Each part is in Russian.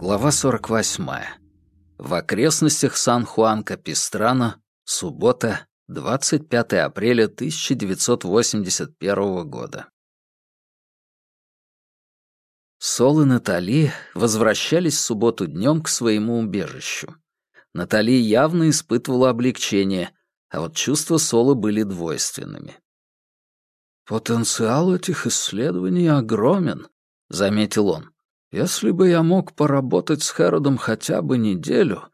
Глава 48. В окрестностях Сан-Хуан-Капистрана, суббота, 25 апреля 1981 года. Сол и Натали возвращались в субботу днем к своему убежищу. Натали явно испытывала облегчение, а вот чувства Сола были двойственными. «Потенциал этих исследований огромен», — заметил он. «Если бы я мог поработать с Хэродом хотя бы неделю,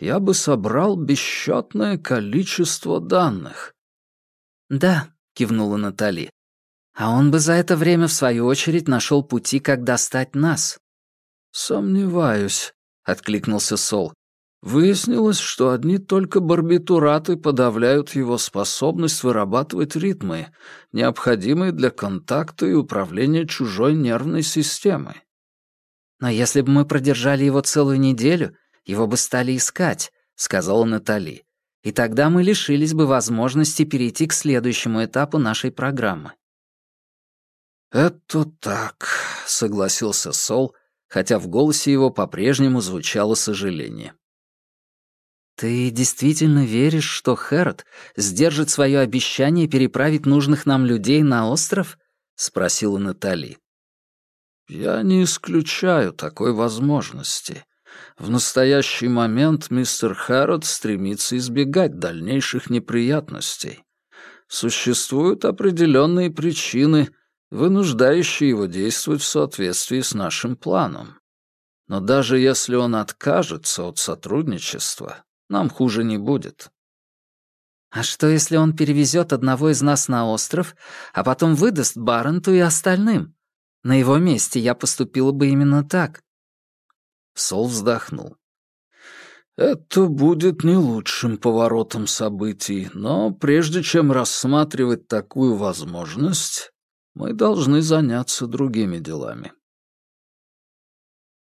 я бы собрал бесчетное количество данных». «Да», — кивнула Натали. «А он бы за это время, в свою очередь, нашел пути, как достать нас». «Сомневаюсь», — откликнулся Сол. Выяснилось, что одни только барбитураты подавляют его способность вырабатывать ритмы, необходимые для контакта и управления чужой нервной системой. «Но если бы мы продержали его целую неделю, его бы стали искать», — сказала Натали. «И тогда мы лишились бы возможности перейти к следующему этапу нашей программы». «Это так», — согласился Сол, хотя в голосе его по-прежнему звучало сожаление. «Ты действительно веришь, что Хэрот сдержит свое обещание переправить нужных нам людей на остров?» — спросила Натали. «Я не исключаю такой возможности. В настоящий момент мистер Хэрот стремится избегать дальнейших неприятностей. Существуют определенные причины, вынуждающие его действовать в соответствии с нашим планом. Но даже если он откажется от сотрудничества, нам хуже не будет. А что, если он перевезет одного из нас на остров, а потом выдаст Барренту и остальным? На его месте я поступила бы именно так. Сол вздохнул. Это будет не лучшим поворотом событий, но прежде чем рассматривать такую возможность, мы должны заняться другими делами.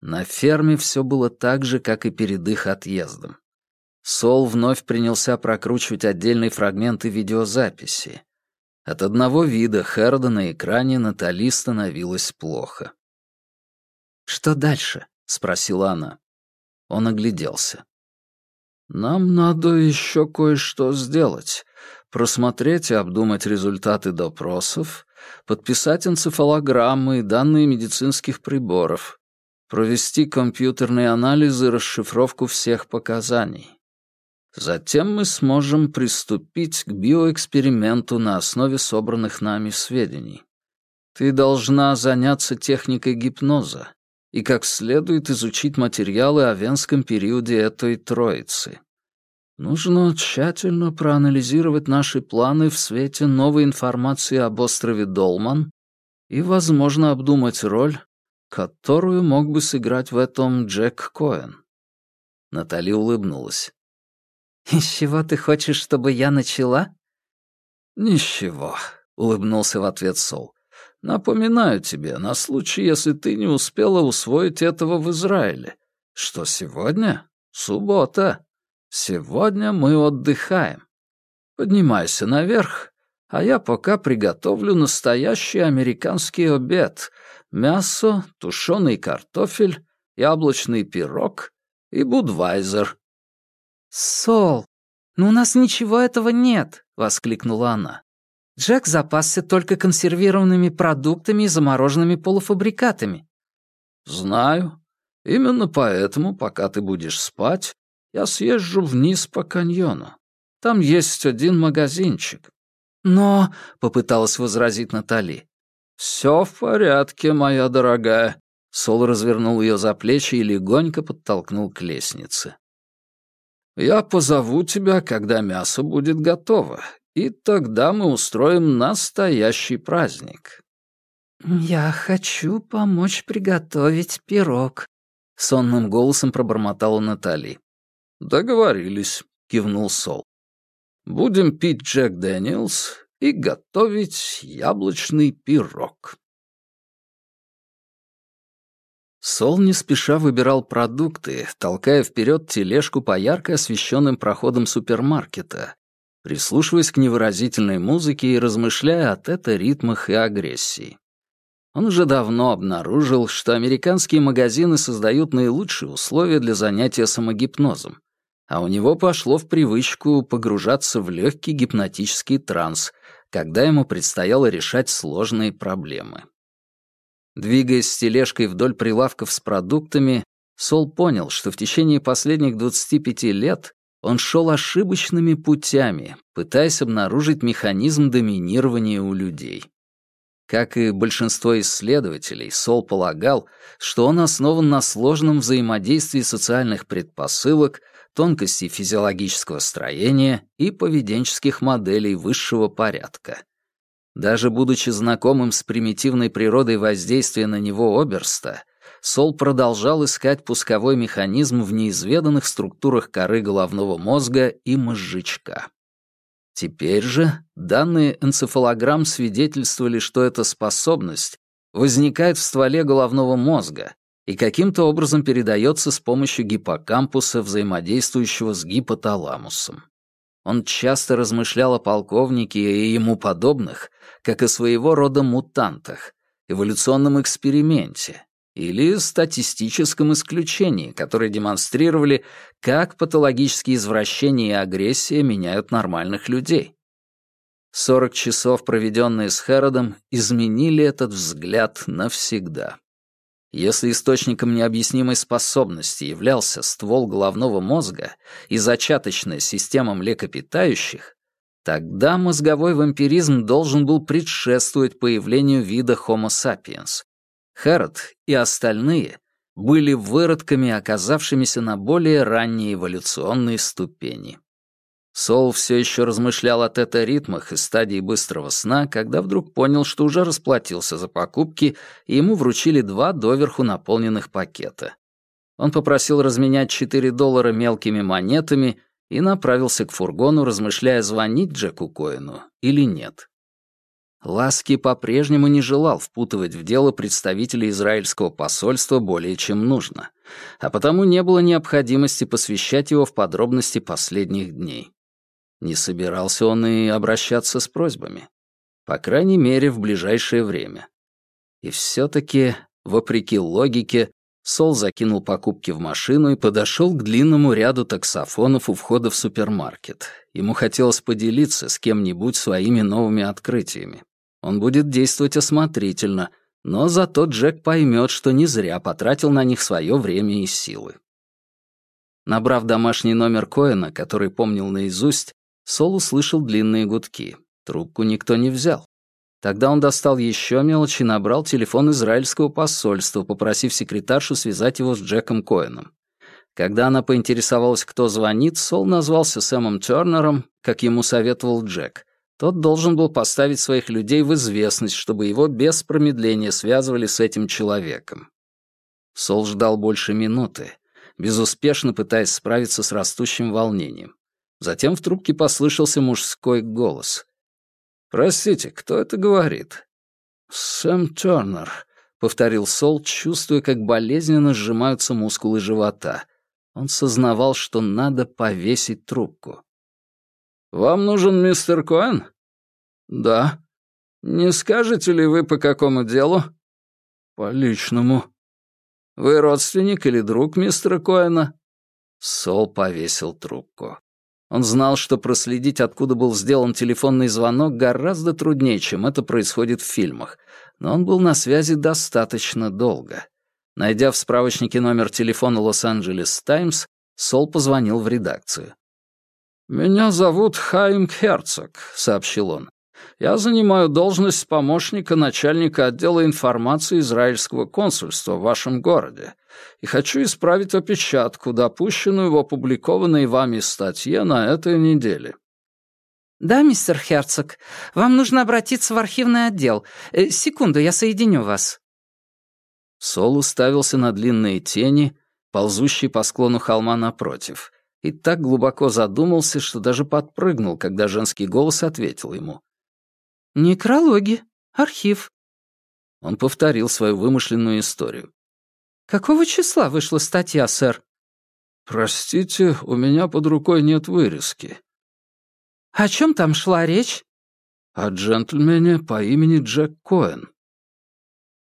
На ферме все было так же, как и перед их отъездом. Сол вновь принялся прокручивать отдельные фрагменты видеозаписи. От одного вида Херда на экране Натали становилось плохо. «Что дальше?» — спросила она. Он огляделся. «Нам надо еще кое-что сделать. Просмотреть и обдумать результаты допросов, подписать энцефалограммы и данные медицинских приборов, провести компьютерные анализы и расшифровку всех показаний. Затем мы сможем приступить к биоэксперименту на основе собранных нами сведений. Ты должна заняться техникой гипноза и как следует изучить материалы о венском периоде этой троицы. Нужно тщательно проанализировать наши планы в свете новой информации об острове Долман и, возможно, обдумать роль, которую мог бы сыграть в этом Джек Коэн. Натали улыбнулась. «Из чего ты хочешь, чтобы я начала?» «Ничего», — улыбнулся в ответ Сол. «Напоминаю тебе, на случай, если ты не успела усвоить этого в Израиле, что сегодня суббота. Сегодня мы отдыхаем. Поднимайся наверх, а я пока приготовлю настоящий американский обед. Мясо, тушеный картофель, яблочный пирог и будвайзер. «Сол, ну у нас ничего этого нет!» — воскликнула она. «Джек запасся только консервированными продуктами и замороженными полуфабрикатами». «Знаю. Именно поэтому, пока ты будешь спать, я съезжу вниз по каньону. Там есть один магазинчик». «Но...» — попыталась возразить Натали. «Все в порядке, моя дорогая». Сол развернул ее за плечи и легонько подтолкнул к лестнице. Я позову тебя, когда мясо будет готово, и тогда мы устроим настоящий праздник». «Я хочу помочь приготовить пирог», — сонным голосом пробормотала Натали. «Договорились», — кивнул Сол. «Будем пить Джек Дэниелс и готовить яблочный пирог». Сол не спеша выбирал продукты, толкая вперед тележку по ярко освещенным проходам супермаркета, прислушиваясь к невыразительной музыке и размышляя о тета-ритмах и агрессии. Он уже давно обнаружил, что американские магазины создают наилучшие условия для занятия самогипнозом, а у него пошло в привычку погружаться в легкий гипнотический транс, когда ему предстояло решать сложные проблемы. Двигаясь с тележкой вдоль прилавков с продуктами, Сол понял, что в течение последних 25 лет он шел ошибочными путями, пытаясь обнаружить механизм доминирования у людей. Как и большинство исследователей, Сол полагал, что он основан на сложном взаимодействии социальных предпосылок, тонкостей физиологического строения и поведенческих моделей высшего порядка. Даже будучи знакомым с примитивной природой воздействия на него Оберста, Сол продолжал искать пусковой механизм в неизведанных структурах коры головного мозга и мозжечка. Теперь же данные энцефалограмм свидетельствовали, что эта способность возникает в стволе головного мозга и каким-то образом передается с помощью гиппокампуса, взаимодействующего с гипоталамусом. Он часто размышлял о полковнике и ему подобных, как о своего рода мутантах, эволюционном эксперименте, или статистическом исключении, которые демонстрировали, как патологические извращения и агрессия меняют нормальных людей. 40 часов, проведенные с Хэродом, изменили этот взгляд навсегда. Если источником необъяснимой способности являлся ствол головного мозга и зачаточная система млекопитающих, тогда мозговой вампиризм должен был предшествовать появлению вида Homo sapiens, Хэрот и остальные были выродками, оказавшимися на более ранней эволюционной ступени. Сол все еще размышлял о тета-ритмах и стадии быстрого сна, когда вдруг понял, что уже расплатился за покупки, и ему вручили два доверху наполненных пакета. Он попросил разменять 4 доллара мелкими монетами и направился к фургону, размышляя, звонить Джеку Коину или нет. Ласки по-прежнему не желал впутывать в дело представителей израильского посольства более чем нужно, а потому не было необходимости посвящать его в подробности последних дней. Не собирался он и обращаться с просьбами. По крайней мере, в ближайшее время. И все-таки, вопреки логике, Сол закинул покупки в машину и подошел к длинному ряду таксофонов у входа в супермаркет. Ему хотелось поделиться с кем-нибудь своими новыми открытиями. Он будет действовать осмотрительно, но зато Джек поймет, что не зря потратил на них свое время и силы. Набрав домашний номер Коэна, который помнил наизусть, Сол услышал длинные гудки. Трубку никто не взял. Тогда он достал еще мелочи и набрал телефон израильского посольства, попросив секретаршу связать его с Джеком Коэном. Когда она поинтересовалась, кто звонит, Сол назвался Сэмом Тернером, как ему советовал Джек, тот должен был поставить своих людей в известность, чтобы его без промедления связывали с этим человеком. Сол ждал больше минуты, безуспешно пытаясь справиться с растущим волнением. Затем в трубке послышался мужской голос. «Простите, кто это говорит?» «Сэм Тернер», — повторил Сол, чувствуя, как болезненно сжимаются мускулы живота. Он сознавал, что надо повесить трубку. «Вам нужен мистер Коэн?» «Да». «Не скажете ли вы, по какому делу?» «По личному». «Вы родственник или друг мистера Коэна?» Сол повесил трубку. Он знал, что проследить, откуда был сделан телефонный звонок, гораздо труднее, чем это происходит в фильмах, но он был на связи достаточно долго. Найдя в справочнике номер телефона «Лос-Анджелес Таймс», Сол позвонил в редакцию. «Меня зовут Хайм Херцог», — сообщил он. «Я занимаю должность помощника начальника отдела информации израильского консульства в вашем городе и хочу исправить опечатку, допущенную в опубликованной вами статье на этой неделе». «Да, мистер Херцог, вам нужно обратиться в архивный отдел. Э, секунду, я соединю вас». Сол уставился на длинные тени, ползущие по склону холма напротив — и так глубоко задумался, что даже подпрыгнул, когда женский голос ответил ему. «Некрологи. Архив». Он повторил свою вымышленную историю. «Какого числа вышла статья, сэр?» «Простите, у меня под рукой нет вырезки». «О чем там шла речь?» «О джентльмене по имени Джек Коэн».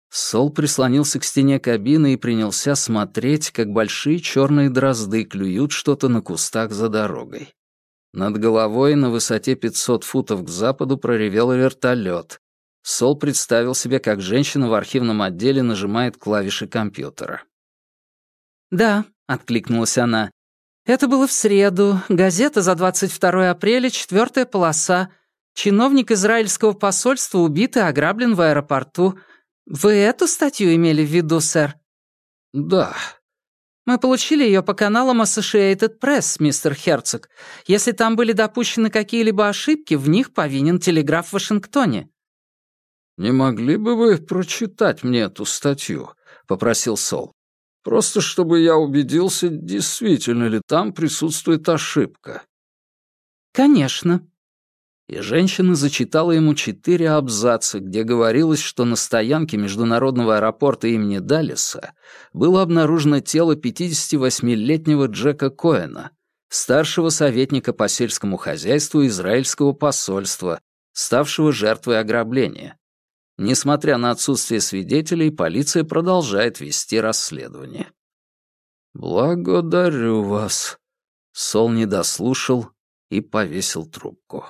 Сол прислонился к стене кабины и принялся смотреть, как большие черные дрозды клюют что-то на кустах за дорогой. Над головой на высоте 500 футов к западу проревел вертолет. Сол представил себе, как женщина в архивном отделе нажимает клавиши компьютера. «Да», — откликнулась она. «Это было в среду. Газета за 22 апреля, четвертая полоса. Чиновник израильского посольства убит и ограблен в аэропорту. Вы эту статью имели в виду, сэр?» «Да». «Мы получили ее по каналам Associated Press, мистер Херцог. Если там были допущены какие-либо ошибки, в них повинен телеграф в Вашингтоне». «Не могли бы вы прочитать мне эту статью?» — попросил Сол. «Просто чтобы я убедился, действительно ли там присутствует ошибка». «Конечно», и женщина зачитала ему четыре абзаца, где говорилось, что на стоянке международного аэропорта имени Даллеса было обнаружено тело 58-летнего Джека Коэна, старшего советника по сельскому хозяйству израильского посольства, ставшего жертвой ограбления. Несмотря на отсутствие свидетелей, полиция продолжает вести расследование. «Благодарю вас», — Сол не дослушал и повесил трубку.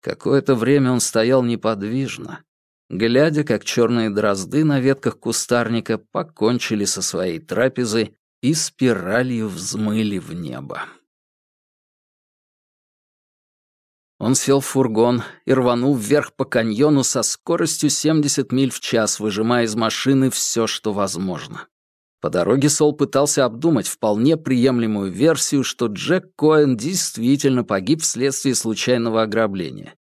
Какое-то время он стоял неподвижно, глядя, как черные дрозды на ветках кустарника покончили со своей трапезой и спиралью взмыли в небо. Он сел в фургон и рванул вверх по каньону со скоростью 70 миль в час, выжимая из машины все, что возможно. По дороге Сол пытался обдумать вполне приемлемую версию, что Джек Коэн действительно погиб вследствие случайного ограбления.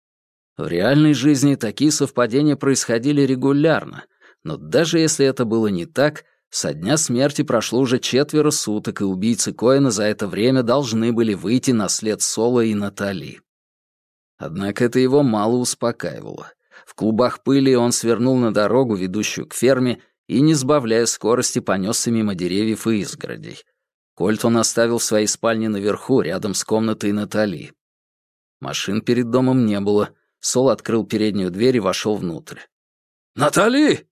В реальной жизни такие совпадения происходили регулярно, но даже если это было не так, со дня смерти прошло уже четверо суток, и убийцы Коэна за это время должны были выйти на след Соло и Натали. Однако это его мало успокаивало. В клубах пыли он свернул на дорогу, ведущую к ферме, и, не сбавляя скорости, понесся мимо деревьев и изгородей. Кольт он оставил в своей спальне наверху, рядом с комнатой Натали. Машин перед домом не было. Сол открыл переднюю дверь и вошел внутрь. «Натали!»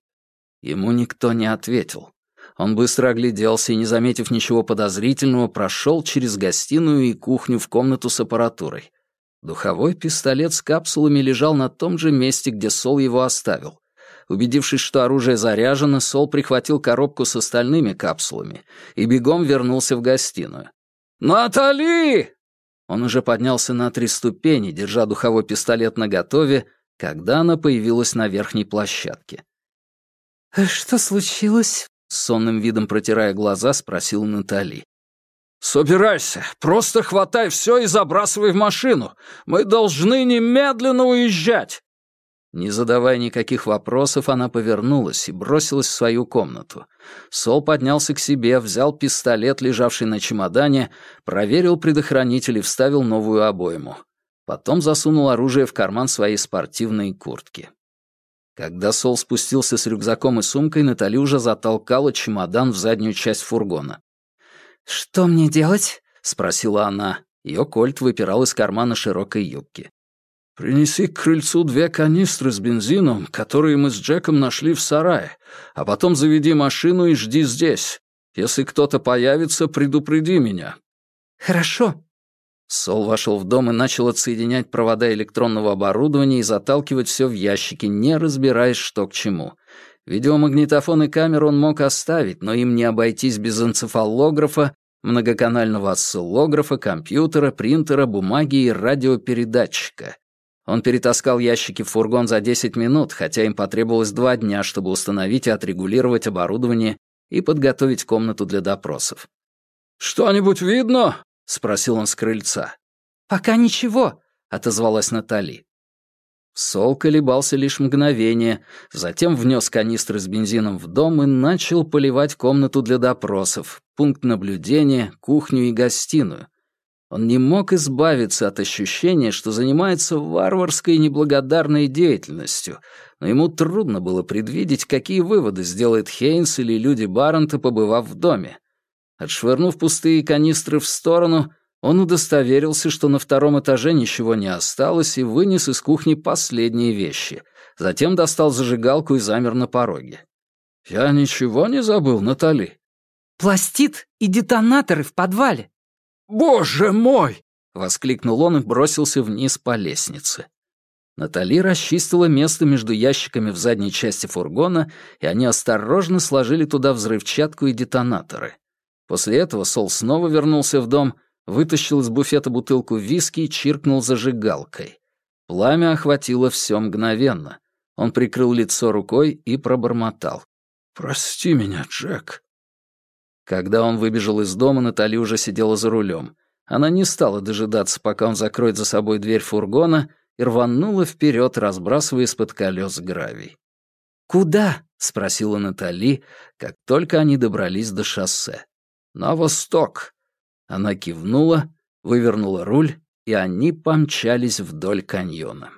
Ему никто не ответил. Он быстро огляделся и, не заметив ничего подозрительного, прошел через гостиную и кухню в комнату с аппаратурой. Духовой пистолет с капсулами лежал на том же месте, где Сол его оставил. Убедившись, что оружие заряжено, Сол прихватил коробку с остальными капсулами и бегом вернулся в гостиную. «Натали!» Он уже поднялся на три ступени, держа духовой пистолет наготове, когда она появилась на верхней площадке. «Что случилось?» — с сонным видом протирая глаза, спросил Натали. «Собирайся, просто хватай все и забрасывай в машину. Мы должны немедленно уезжать!» Не задавая никаких вопросов, она повернулась и бросилась в свою комнату. Сол поднялся к себе, взял пистолет, лежавший на чемодане, проверил предохранитель и вставил новую обойму. Потом засунул оружие в карман своей спортивной куртки. Когда Сол спустился с рюкзаком и сумкой, Натали уже затолкала чемодан в заднюю часть фургона. «Что мне делать?» — спросила она. Ее кольт выпирал из кармана широкой юбки. «Принеси к крыльцу две канистры с бензином, которые мы с Джеком нашли в сарае, а потом заведи машину и жди здесь. Если кто-то появится, предупреди меня». «Хорошо». Сол вошел в дом и начал отсоединять провода электронного оборудования и заталкивать все в ящики, не разбираясь, что к чему. Видеомагнитофон и камеру он мог оставить, но им не обойтись без энцефалографа, многоканального осциллографа, компьютера, принтера, бумаги и радиопередатчика. Он перетаскал ящики в фургон за 10 минут, хотя им потребовалось два дня, чтобы установить и отрегулировать оборудование и подготовить комнату для допросов. «Что-нибудь видно?» — спросил он с крыльца. «Пока ничего», — отозвалась Натали. Сол колебался лишь мгновение, затем внес канистры с бензином в дом и начал поливать комнату для допросов, пункт наблюдения, кухню и гостиную — он не мог избавиться от ощущения, что занимается варварской неблагодарной деятельностью, но ему трудно было предвидеть, какие выводы сделает Хейнс или люди Баррента, побывав в доме. Отшвырнув пустые канистры в сторону, Он удостоверился, что на втором этаже ничего не осталось, и вынес из кухни последние вещи. Затем достал зажигалку и замер на пороге. «Я ничего не забыл, Натали?» «Пластит и детонаторы в подвале». «Боже мой!» — воскликнул он и бросился вниз по лестнице. Натали расчистила место между ящиками в задней части фургона, и они осторожно сложили туда взрывчатку и детонаторы. После этого Сол снова вернулся в дом, вытащил из буфета бутылку виски и чиркнул зажигалкой. Пламя охватило все мгновенно. Он прикрыл лицо рукой и пробормотал. «Прости меня, Джек». Когда он выбежал из дома, Натали уже сидела за рулем. Она не стала дожидаться, пока он закроет за собой дверь фургона, и рванула вперед, разбрасывая из-под колес гравий. «Куда?» — спросила Натали, как только они добрались до шоссе. «На восток». Она кивнула, вывернула руль, и они помчались вдоль каньона.